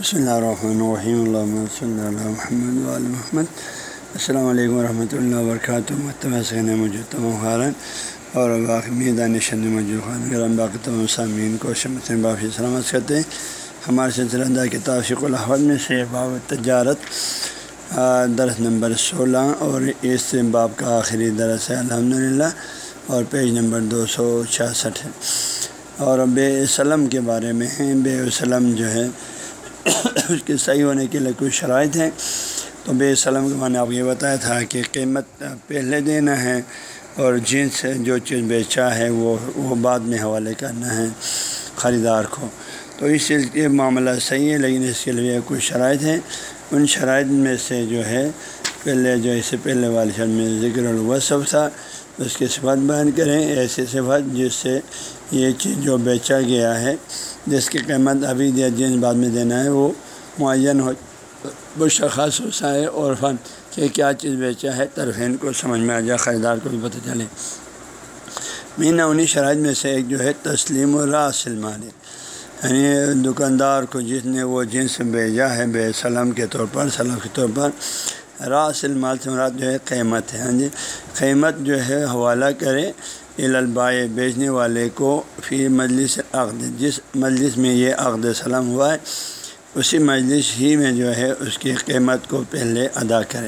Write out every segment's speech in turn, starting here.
بسم اللہ الرحمن الرحیم اللہ صلی اللہ محمد علیہ محمد السلام علیکم ورحمۃ اللہ وبرکاتہ متبہ سین موجود تمام خارن اور باقی میدان شن موجود خان گرم باقی تمام سامعین کو شمت باقی سلامت کرتے ہیں ہمارے سلسلہ دہ کتاب شک الحمد میں سے باب تجارت درس نمبر سولہ اور اس باب کا آخری درس ہے الحمد للہ اور پیج نمبر دو سو چھیاسٹھ ہے اور بے سلم کے بارے میں ہیں بے وسلم جو ہے اس کے صحیح ہونے کے لیے کچھ شرائط ہیں؟ تو بے سلم کے میں نے آپ یہ بتایا تھا کہ قیمت پہلے دینا ہے اور جنس جو چیز بیچا ہے وہ وہ بعد میں حوالے کرنا ہے خریدار کو۔ تو اس چیز کے معاملہ صحیح ہے، لیکن اس کے لیے کچھ شرائط ہیں؟ ان شرائط میں سے جو ہے، پہلے جو اس سے پہلے والے میں ذکر الوصف تھا، اس کی صفت بیان کریں۔ ایسی صفت جس سے یہ چیز جو بیچا گیا ہے، جس کی قیمت ابھی دیا جن بعد میں دینا ہے، وہ معین ہو مشخص ہو سائے اور فن کہ کیا چیز بیچا ہے، طرفین کو سمجھ میں آ جائے، خریدار کو بھی پتہ چلے۔ مینا انہیں شرائط میں سے ایک جو ہے، تسلیم و راسل مالک یعنی دکاندار کو جس نے وہ جنس بھیجا ہے، بے سلم کے طور پر، سلم کے طور پر راسل مال سے مراد جو ہے، قیمت ہے۔ ہاں جی قیمت جو ہے، حوالہ کرے۔ البائے بیچنے والے کو فی مجلس عقد، جس مجلس میں یہ عقد سلم ہوا ہے، اسی مجلس ہی میں جو ہے اس کی قیمت کو پہلے ادا کرے۔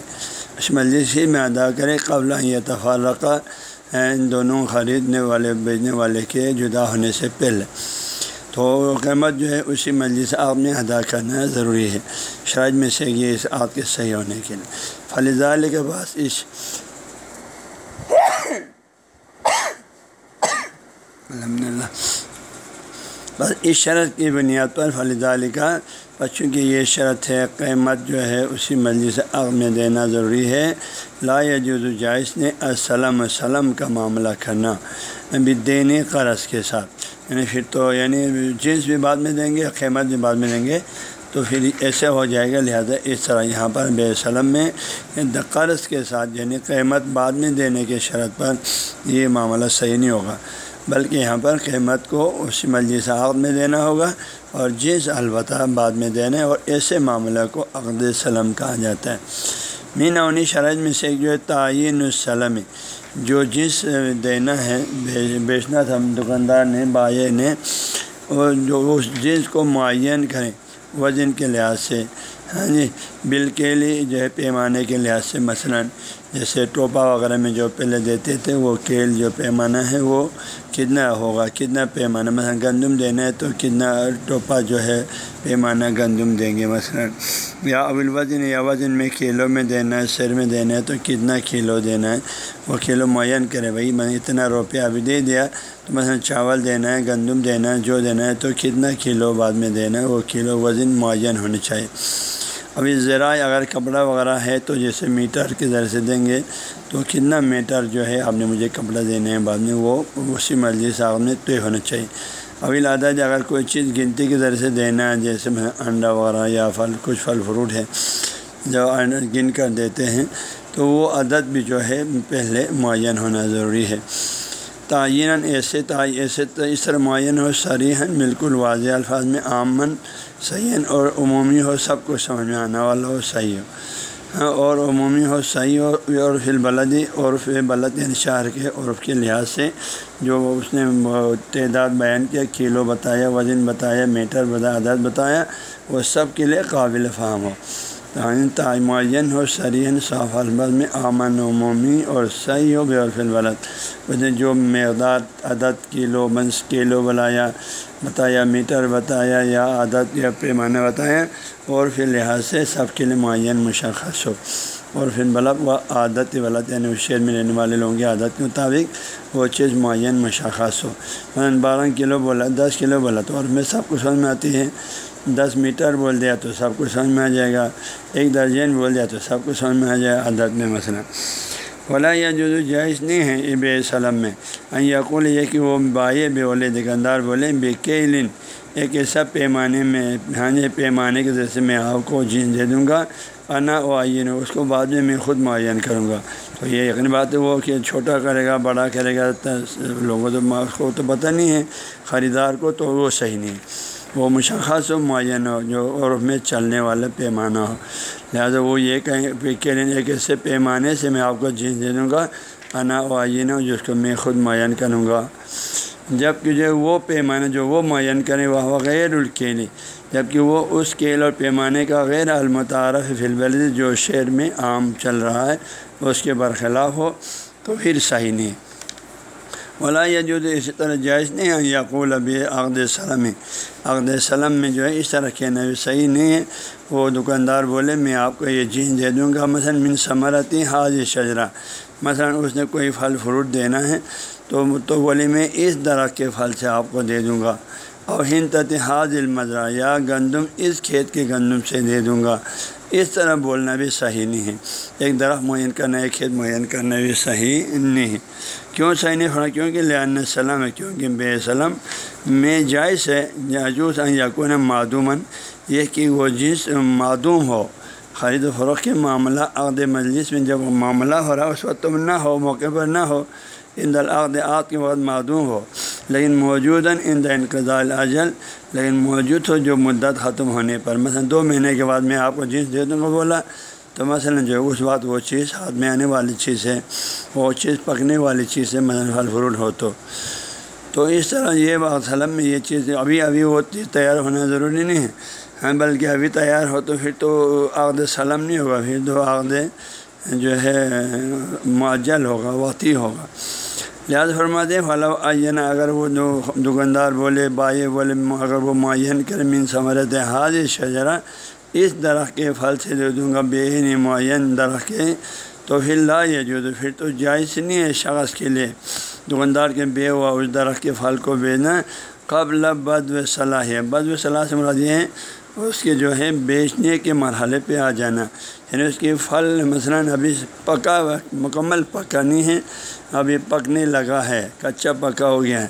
اس مجلس ہی میں ادا کرے قبل یہ تفارقہ ان دونوں خریدنے والے، بیچنے والے کے جدا ہونے سے پہلے۔ تو قیمت جو ہے اسی مجلس آپ نے ادا کرنا ضروری ہے۔ شاید میں سے یہ اس آپ کے صحیح ہونے کے لیے۔ فلزال کے پاس اس الحمد للہ بس اس شرط کی بنیاد پر فلزال کا بچوں کی یہ شرط ہے، قیمت جو ہے اسی مجلس عق میں دینا ضروری ہے۔ لا یجوز جائز نے السلم وسلم کا معاملہ کرنا۔ ابھی دینے قرض کے ساتھ۔ یعنی پھر تو یعنی جنس بھی بعد میں دیں گے، قیمت بھی بعد میں دیں گے۔ تو پھر ایسے ہو جائے گا، لہذا اس طرح یہاں پر بے سلم میں قرض کے ساتھ یعنی قیمت بعد میں دینے کے شرط پر یہ معاملہ صحیح نہیں ہوگا۔ بلکہ یہاں پر قیمت کو اسی مجلس عقد میں دینا ہوگا اور جنس البتہ بعد میں دینا اور ایسے معاملہ کو عقد سلم کہا جاتا ہے۔ مینا انہیں شرائط میں سے جو ہے، تعین السلم، جو جنس دینا ہے بیچنا تھا، دکاندار نے بائیں نے، اور جو اس جنس کو معین کریں وزن کے لحاظ سے ہاں جی بل کے لیے، جو ہے، پیمانے کے لحاظ سے، مثلاً جیسے ٹوپا وغیرہ میں جو پہلے دیتے تھے، وہ کیل جو پیمانہ ہے وہ کتنا ہوگا؟ کتنا پیمانہ؟ مثلا گندم دینا ہے تو کتنا ٹوپا جو ہے پیمانہ گندم دیں گے مثلا؟ یا اول وزن یا وزن میں کلو میں دینا ہے، سر میں دینا ہے تو کتنا کلو دینا ہے؟ وہ کلو معین کرے بھائی، میں اتنا روپیہ ابھی دے دیا تو مثلا چاول دینا ہے، گندم دینا ہے، جو دینا ہے تو کتنا کلو بعد میں دینا ہے؟ وہ کلو وزن معین ہونے چاہیے۔ ابھی ذرائع اگر کپڑا وغیرہ ہے تو جیسے میٹر کے ذریعے سے دیں گے تو کتنا میٹر جو ہے آپ نے مجھے کپڑا دینا ہے بعد میں وہ اسی مرضی سے آپ نے طے ہونا چاہیے۔ ابھی لادا جی اگر کوئی چیز گنتی کے ذریعے سے دینا ہے جیسے انڈا وغیرہ یا پھل کچھ پھل فروٹ ہے جو گن کر دیتے ہیں تو وہ عدد بھی جو ہے پہلے معین ہونا ضروری ہے۔ تعین ایسے ایسے، اس طرح معین ہو سریحن بالکل واضح الفاظ میں آمن صحیح اور عمومی ہو سب کو سمجھ میں آنے والا ہو، صحیح ہو ہاں اور عمومی ہو، صحیح ہو، اور فی البلدی عرف بلد یعنی شہر کے عرف کے لحاظ سے جو اس نے تعداد بیان کیا، کلو بتایا، وزن بتایا، میٹر بتایا عدد بتایا، وہ سب کے لیے قابل فہم ہو۔ تعین ہو سرین صاف الباظ میں امن عمومی اور صحیح ہو بے عرف البلد اس نے جو مقدار عدد کلو منس کلو بلایا، بتایا میٹر بتایا یا عدد یا پیمانہ بتایا، اور پھر لحاظ سے سب کے لیے معین مشخص ہو۔ اور پھر بلب و عادت غلط یعنی اس شہر میں رہنے والے لوگوں کی عادت کے مطابق وہ چیز معین مشخص ہو۔ بارہ کلو بولا دس کلو بولا تو اور میں سب کو سمجھ میں آتی ہے۔ دس میٹر بول دیا تو سب کو سمجھ میں آ جائے گا، ایک درجن بول دیا تو سب کو سمجھ میں آ جائے گا عادت میں مثلا۔ بولا یا جو جائز نہیں ہے اب سلم۔ میں یقول یہ کہ وہ بائے بے بولے، دکاندار بولے بے کیلن ایک ایسا پیمانے میں ہاں پیمانے کے ذریعے میں آپ کو جین دے دوں گا۔ انا و آئین، اس کو بعد میں میں خود معین کروں گا۔ تو یہ یقینی بات ہے، وہ کہ چھوٹا کرے گا، بڑا کرے گا لوگوں کو تو پتہ نہیں ہے، خریدار کو تو وہ صحیح نہیں وہ مشخص و معین ہو جو عرف میں چلنے والا پیمانہ ہو۔ لہٰذا وہ یہ کہیں کہ ایک ایسے پیمانے سے میں آپ کو جینس دے دوں گا، انا و آئین ہو جس کو میں خود معین کروں گا۔ جبکہ جو وہ پیمانہ، جو وہ معین کرے، وہ غیر الکیلی جبکہ وہ اس کیل اور پیمانے کا غیر المتعارف فلبل جو شعر میں عام چل رہا ہے، اس کے برخلاف ہو، تو پھر صحیح نہیں۔ ولا جو اسی طرح جائز نہیں ہے یقول ابھی عقد سلم عقد سلم میں جو ہے اس طرح کہنا بھی صحیح نہیں ہے۔ وہ دکاندار بولے، میں آپ کو یہ جین دے دوں گا۔ مثلاً من ثمرتی حاض شجرا مثلاً اس نے کوئی پھل فروٹ دینا ہے تو تو بولے، میں اس درخت کے پھل سے آپ کو دے دوں گا۔ اور ہند حاض المذرا یا گندم، اس کھیت کے گندم سے دے دوں گا۔ اس طرح بولنا بھی صحیح نہیں ہے۔ ایک درخت معین کرنا، ایک کھیت معین کرنا بھی صحیح نہیں ہے۔ کیوں صحیح نہیں ہو کیونکہ لہن سلم ہے، کیونکہ بے سلم میں جائز ہے جاجوس یقون معدومن یہ کہ وہ جنس معدوم ہو۔ خرید و فروخت کے معاملہ عقد مجلس میں جب معاملہ ہو رہا اس وقت تم نہ ہو، موقع پر نہ ہو، ان دلعقد عقد کے وقت معدوم ہو۔ لیکن موجود ان دا انقضاء اجل لیکن موجود ہو جو مدت ختم ہونے پر۔ مثلا دو مہینے کے بعد میں آپ کو جنس دے دوں گا بولا تو مثلا جو اس وقت وہ چیز ہاتھ میں آنے والی چیز ہے، وہ چیز پکنے والی چیز ہے، مثلاً پھل فروٹ ہو تو۔ تو اس طرح یہ بات سلم میں یہ چیز ابھی ابھی وہ چیز تیار ہونا ضروری نہیں ہے۔ ہاں بلکہ ابھی تیار ہو تو پھر تو عقد سلم نہیں ہوگا، پھر تو عقد جو ہے معجل ہوگا وقتی ہوگا۔ لہٰذا فرماتے فلاں آئین اگر وہ جو دکاندار بولے بائیں بولے، اگر وہ معین کر من سمرت حاضر شجرا اس درخت کے پھل سے دے دوں گا بے معین درخت کے، تو پھر لا یہ جو تو پھر تو جائز نہیں ہے شخص کے لیے۔ دکاندار کے بے ہوا اس درخت کے پھل کو بیچنا قبل بد و صلاح ہے۔ بد و صلاح سے مراد یہ ہے، اس کے جو ہے بیچنے کے مرحلے پہ آ جانا۔ یعنی اس کی پھل مثلاً ابھی پکا، مکمل پکا نہیں ہے، ابھی پکنے لگا ہے، کچا پکا ہو گیا۔ ہے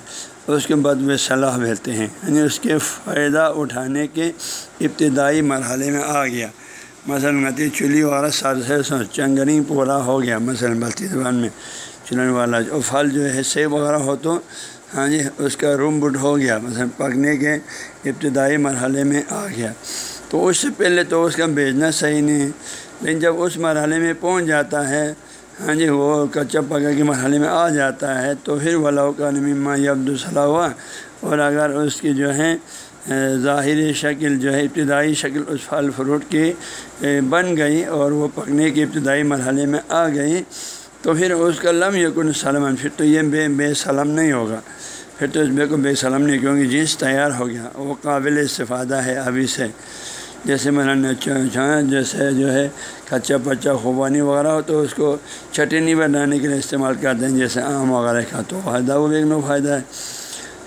اس کے بعد وہ صلاح بھیجتے ہیں۔ یعنی اس کے فائدہ اٹھانے کے ابتدائی مرحلے میں آ گیا۔ مثلاً نتی چلی والا سر سے چنگنی پورا ہو گیا۔ مثلاً بلتی زبان میں چلنے والا جو پھل جو ہے سیب وغیرہ ہو تو ہاں جی اس کا روم بٹ ہو گیا۔ مثلاً پکنے کے ابتدائی مرحلے میں آ گیا۔ تو اس سے پہلے تو اس کا بیچنا صحیح نہیں ہے۔ لیکن جب اس مرحلے میں پہنچ جاتا ہے ہاں جی وہ کچا پکا کے مرحلے میں آ جاتا ہے تو پھر ولا کا نما یہ عبدالصلاح ہوا اور اگر اس کی جو ہے ظاہری شکل جو ہے، ابتدائی شکل اس پھل فروٹ کی بن گئی اور وہ پکنے کے ابتدائی مرحلے میں آ گئی، تو پھر اس کا لم یقن سلم پھر تو یہ بے بے سلم نہیں ہوگا۔ پھر تو اس بے کو بے سلم نہیں، کیونکہ جنس تیار ہو گیا۔ وہ قابل استفادہ ہے ابھی سے۔ جیسے مولانا جیسے جو ہے کچا پچا خوبانی وغیرہ ہو تو اس کو چٹنی بنانے کے لیے استعمال کرتے ہیں، جیسے آم وغیرہ کا تو فائدہ، وہ بھی ایک نو فائدہ ہے۔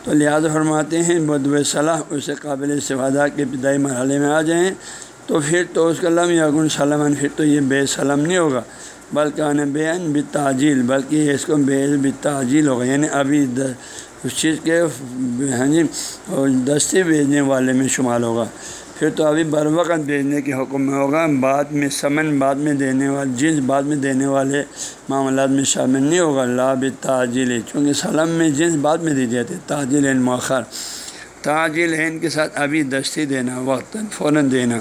تو لہٰذا فرماتے ہیں، بدو صلاح اسے قابل استفادہ کے ابتدائی مرحلے میں آ جائیں۔ تو پھر تو اس کا لم یا گن سلم پھر تو یہ بے سلم نہیں ہوگا۔ بلکہ ان بے ان تاجیل بلکہ اس کو بے تاجیل ہوگا۔ یعنی ابھی اس چیز کے ہاں جی دستے بھیجنے والے میں شمال ہوگا۔ پھر تو ابھی بر وقت بھیجنے کے حکم میں ہوگا، بعد میں سمن بعد میں دینے والے جنس بعد میں دینے والے معاملات میں شامل نہیں ہوگا۔ لاب تاجل چونکہ سلم میں جنس بعد میں دی جاتے تاجل مؤخر تاجل ان کے ساتھ ابھی دستی دینا، وقت فوراً دینا۔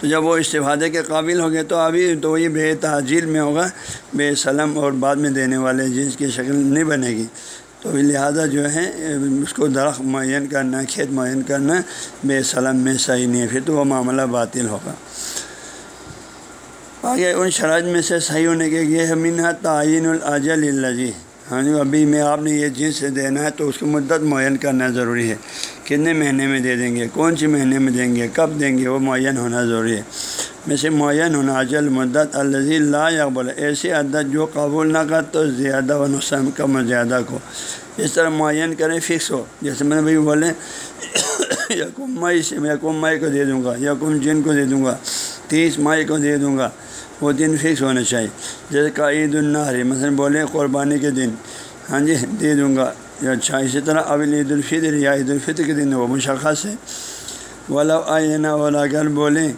تو جب وہ استفادے کے قابل ہو گئے تو ابھی تو وہی بے تاجیل میں ہوگا، بے سلم اور بعد میں دینے والے جنس کی شکل نہیں بنے گی۔ تو لہٰذا جو ہے، اس کو درخت معین کرنا، کھیت معین کرنا بے سلم میں صحیح نہیں ہے۔ پھر تو وہ معاملہ باطل ہوگا۔ آگے ان شرائط میں سے صحیح ہونے کے یہ ہمینہ تعین الاجل الجی ہاں جی ابھی میں، آپ نے یہ جنس دینا ہے تو اس کی مدت معین کرنا ضروری ہے۔ کتنے مہینے میں دے دیں گے؟ کون سی مہینے میں دیں گے؟ کب دیں گے؟ وہ معین ہونا ضروری ہے۔ میں سے معین ہونا اجل مدت الزی لا یقبل. ایسی عدت جو قبول نہ کر تو زیادہ و نقصان کم و زیادہ کو. اس طرح معین کریں فکس ہو. جیسے میں نے بھائی بولے یقم مئی سے میں یقم مئی کو دے دوں گا یقم جن کو دے دوں گا، تیس مئی کو دے دوں گا، وہ دن فکس ہونا چاہیے. جیسے کہ عید النحر مثلا بولے قربانی کے دن. ہاں جی دے دوں گا. اچھا اسی طرح ابل عید الفطر یا عید الفطر کے دن وہ مشخص ہے. ولا آئینہ والا اگر بولیں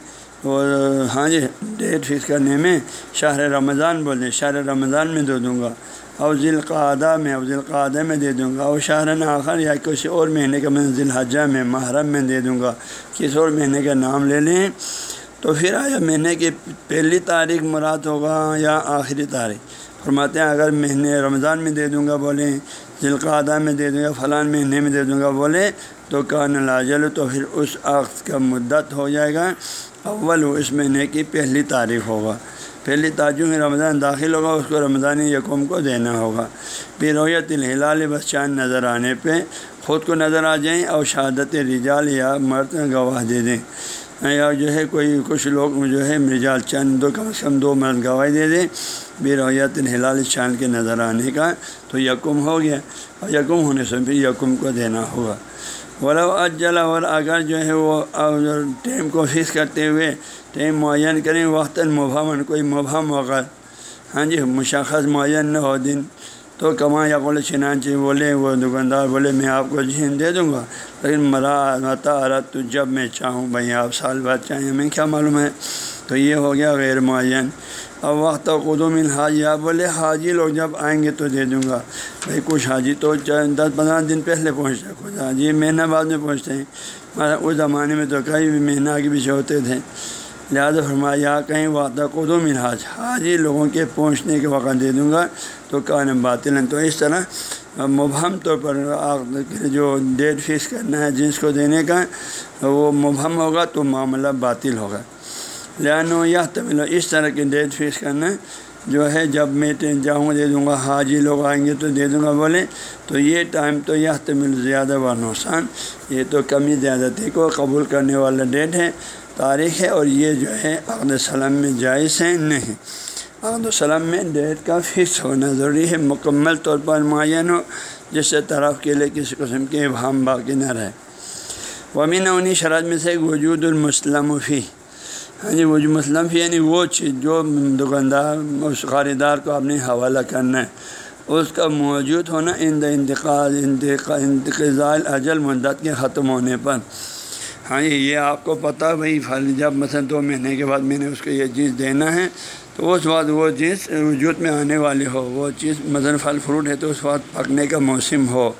اور ہاں جی ڈیٹ فکس کرنے میں شہر رمضان بولیں شہر رمضان میں دے دوں گا، اور ذی القعدہ میں، اور ذی القعدہ میں دے دوں گا، اور شہر آخر یا کسی اور مہینے کا میں ذی الحجہ میں، محرم میں دے دوں گا کسی اور مہینے کا نام لے لیں، تو پھر آیا مہینے کی پہلی تاریخ مراد ہوگا یا آخری تاریخ؟ فرماتے ہیں، اگر مہینے رمضان میں دے دوں گا بولیں ذی القعدہ میں دے دوں گا فلاں مہینے میں دے دوں گا بولے، تو کان لاجل، تو پھر اس عقد کا مدت ہو جائے گا اول اس مہینے کی پہلی تاریخ ہوگا۔ پہلی تاجوں میں رمضان داخل ہوگا، اس کو رمضان یکم کو دینا ہوگا۔ پھر رویت الہلال بس چاند نظر آنے پہ خود کو نظر آ جائیں اور شہادت رجال یا مرد گواہ دے دیں۔ یا جو ہے کوئی، کچھ لوگ جو ہے مرجال چاند دو، کم از کم دو مرد گواہی دے دیں۔ بھی رویت الہلال چاند کے نظر آنے کا تو یکم ہو گیا۔ اور یکم ہونے سے پھر یکم کو دینا ہوگا۔ ولو اجلا اور اگر جو ہے وہ ٹیم کو کرتے ہوئے ٹیم معین کریں، وقتاً مبہمن کوئی مبہم وقت ہاں جی مشخص معین نہ ہو دن۔ تو کماں یا بولے چنانچہ بولے، وہ دکاندار بولے، میں آپ کو جھین دے دوں گا۔ لیکن مرا متا عرت تو جب میں چاہوں، بھائی آپ سال بعد چاہیں، ہمیں کیا معلوم ہے؟ تو یہ ہو گیا غیر معین۔ اب وقت قدوم الحاج یا بولے، حاجی لوگ جب آئیں گے تو دے دوں گا۔ بھائی کچھ حاجی تو دس پندرہ دن پہلے پہنچتے کچھ حاجی مہینہ بعد میں پہنچتے ہیں۔ اس زمانے میں تو کئی بھی مہینہ کے پیچھے ہوتے تھے۔ لہٰذا فرمایا کہیں وقت قدوم الحاج حاجی لوگوں کے پہنچنے کے وقت دے دوں گا۔ تو کان باطل تو اس طرح مبہم طور پر جو ڈیٹ فکس کرنا ہے جنس کو دینے کا، وہ مبہم ہوگا تو معاملہ باطل ہوگا۔ لہنو یا تمل اس طرح کی ڈیٹ فکس کرنا جو ہے، جب میں جاؤں گا دے دوں گا حاجی لوگ آئیں گے تو دے دوں گا بولے، تو یہ ٹائم تو یہ تمل زیادہ و نقصان، یہ تو کمی زیادتی کو قبول کرنے والا ڈیٹ ہے، تاریخ ہے، اور یہ جو ہے، عقد السلام میں جائز ہے، نہیں۔ عقد السلام میں ڈیٹ کا فکس ہونا ضروری ہے، مکمل طور پر معین ہو جس سے طرف کے لیے کسی قسم کے ابہام باقی نہ رہے۔ ومین انہیں شرط میں سے وجود المسلم فی۔ ہاں جی وہ جو مسلم یعنی وہ چیز جو دکاندار، اس خریدار کو اپنے حوالہ کرنا ہے، اس کا موجود ہونا ان انتقال انتقال اجل مدت کے ختم ہونے پر۔ ہاں جی یہ آپ کو پتہ بھائی پھل جب مثلا دو مہینے کے بعد میں نے اس کو یہ چیز دینا ہے، تو اس وقت وہ چیز وجود میں آنے والی ہو۔ وہ چیز مثلاً پھل فروٹ ہے، تو اس وقت پکنے کا موسم ہو۔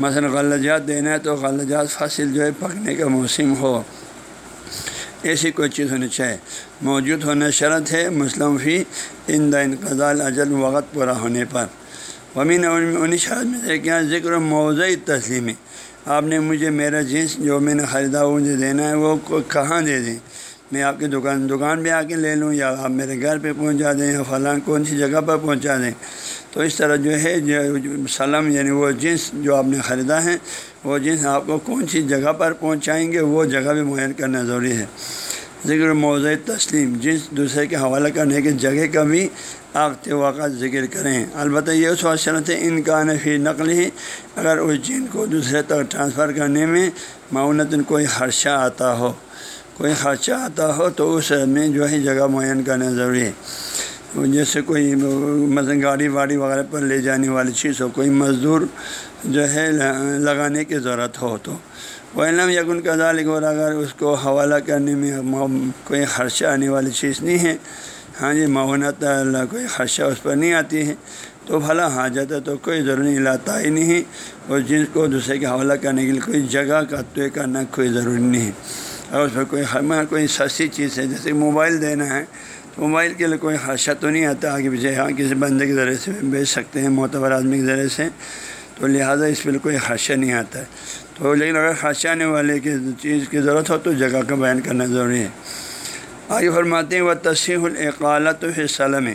مثلا غلجات دینا ہے، تو غلجات فصل جو ہے پکنے کا موسم ہو۔ ایسی کوئی چیز ہونی چاہیے۔ موجود ہونا شرط ہے مسلم فی ان انقضال اجل وقت پورا ہونے پر۔ ومین انہیں شرط میں سے کیا ذکر موضع تسلیمی آپ نے مجھے میرا جنس جو میں نے خریدا وہ مجھے دینا ہے، وہ کہاں دے دیں؟ میں آپ کی دکان دکان پہ آ کے لے لوں یا آپ میرے گھر پہ پہنچا دیں یا فلاں کون سی جگہ پر پہنچا دیں؟ تو اس طرح جو ہے، جو سلم یعنی وہ جنس جو آپ نے خریدا ہے، وہ جنس آپ کو کون سی جگہ پر پہنچائیں گے، وہ جگہ بھی معین کرنا ضروری ہے۔ ذکر موضوع تسلیم، جنس دوسرے کے حوالہ کرنے کی جگہ کا بھی آپ واقع ذکر کریں۔ البتہ یہ اس وقت شرط ہے ان کا نفی نقل ہی اگر اس جن کو دوسرے تک ٹرانسفر کرنے میں معاونت کوئی خرچہ آتا ہو، کوئی خرچہ آتا ہو، تو اس میں جو ہے جگہ معین کرنا ضروری ہے۔ جیسے کوئی مثلاً گاڑی واڑی وغیرہ پر لے جانے والی چیز ہو، کوئی مزدور جو ہے لگانے کی ضرورت ہو تو۔ وہ علم یقن کا ذالک اور اگر اس کو حوالہ کرنے میں کوئی خرچہ آنے والی چیز نہیں ہے ہاں جی معاونت اللہ کوئی خرچہ اس پر نہیں آتی ہے، تو بھلا حاجت ہے تو کوئی ضروری لاتا ہی نہیں اور جن کو دوسرے کے حوالہ کرنے کے لیے کوئی جگہ کا طے کرنا کوئی ضروری نہیں ہے۔ اور اس پر کوئی کوئی سستی چیز ہے، جیسے موبائل دینا ہے موبائل کے لیے کوئی خدشہ تو نہیں آتا آگے پیچھے ہاں کسی بندے کے ذریعے سے بیچ سکتے ہیں، معتبر آدمی کے ذریعے سے۔ تو لہٰذا اس پہ کوئی خدشہ نہیں آتا ہے۔ تو لیکن اگر خدشہ آنے والے کی چیز کی ضرورت ہو تو جگہ کا بیان کرنا ضروری ہے۔ آگے فرماتے ہیں وہ تصحیح القالت و سلم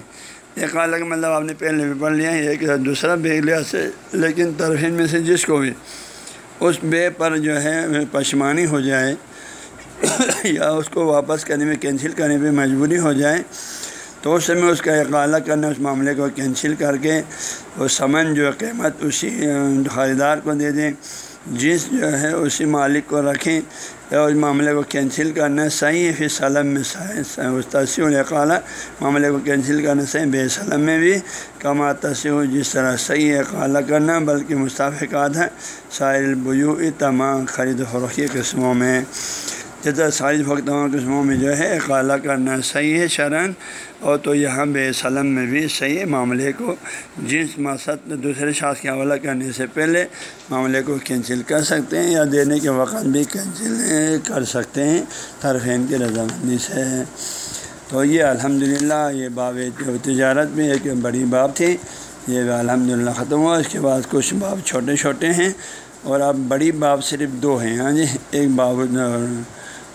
اقالہ کا مطلب آپ نے پہلے بھی پڑھ لیا ہے ایک دوسرا بے لحاظ سے، لیکن طرفین میں سے جس کو بھی، اس بے پر جو ہے پشمانی ہو جائے یا اس کو واپس کرنے میں کینسل کرنے پہ مجبوری ہو جائے تو اس میں اس کا اقالہ کرنا، اس معاملے کو کینسل کر کے وہ سمن جو قیمت اسی خریدار کو دے دیں۔ جنس جو ہے اسی مالک کو رکھیں اور اس معاملے کو کینسل کرنا صحیح ہے، پھر سلم میں تصیح القالہ معاملے کو کینسل کرنا صحیح، بے سلم میں بھی کما تصیح جس طرح صحیح اقالہ کرنا بلکہ مستفقات ہے سائل البیو تمام خرید و فروخی قسموں میں۔ جیسا ساری تمام قسموں میں جو ہے، اقالہ کرنا صحیح ہے شرن اور تو یہاں بے سلم میں بھی صحیح ہے معاملے کو۔ جنس مقصد دوسرے شاخ کے حوالہ کرنے سے پہلے معاملے کو کینسل کر سکتے ہیں یا دینے کے وقت بھی کینسل کر سکتے ہیں۔ طرفین کی رضامندی سے۔ تو یہ الحمدللہ، یہ باب تجارت میں ایک بڑی باب تھی۔ یہ الحمدللہ ختم ہوا۔ اس کے بعد کچھ باب چھوٹے چھوٹے ہیں۔ اور اب بڑی باب صرف دو ہیں۔ ہاں جی ایک باب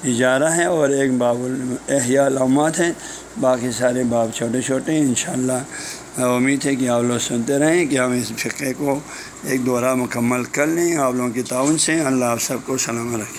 اجارہ ہے اور ایک باب الاحیاء علامات ہیں۔ باقی سارے باب چھوٹے چھوٹے ہیں۔ انشاءاللہ امید ہے کہ آپ لوگ سنتے رہیں کہ ہم اس فقے کو ایک دورہ مکمل کر لیں۔ آپ لوگوں کی تعاون سے اللہ آپ سب کو سلام رکھیں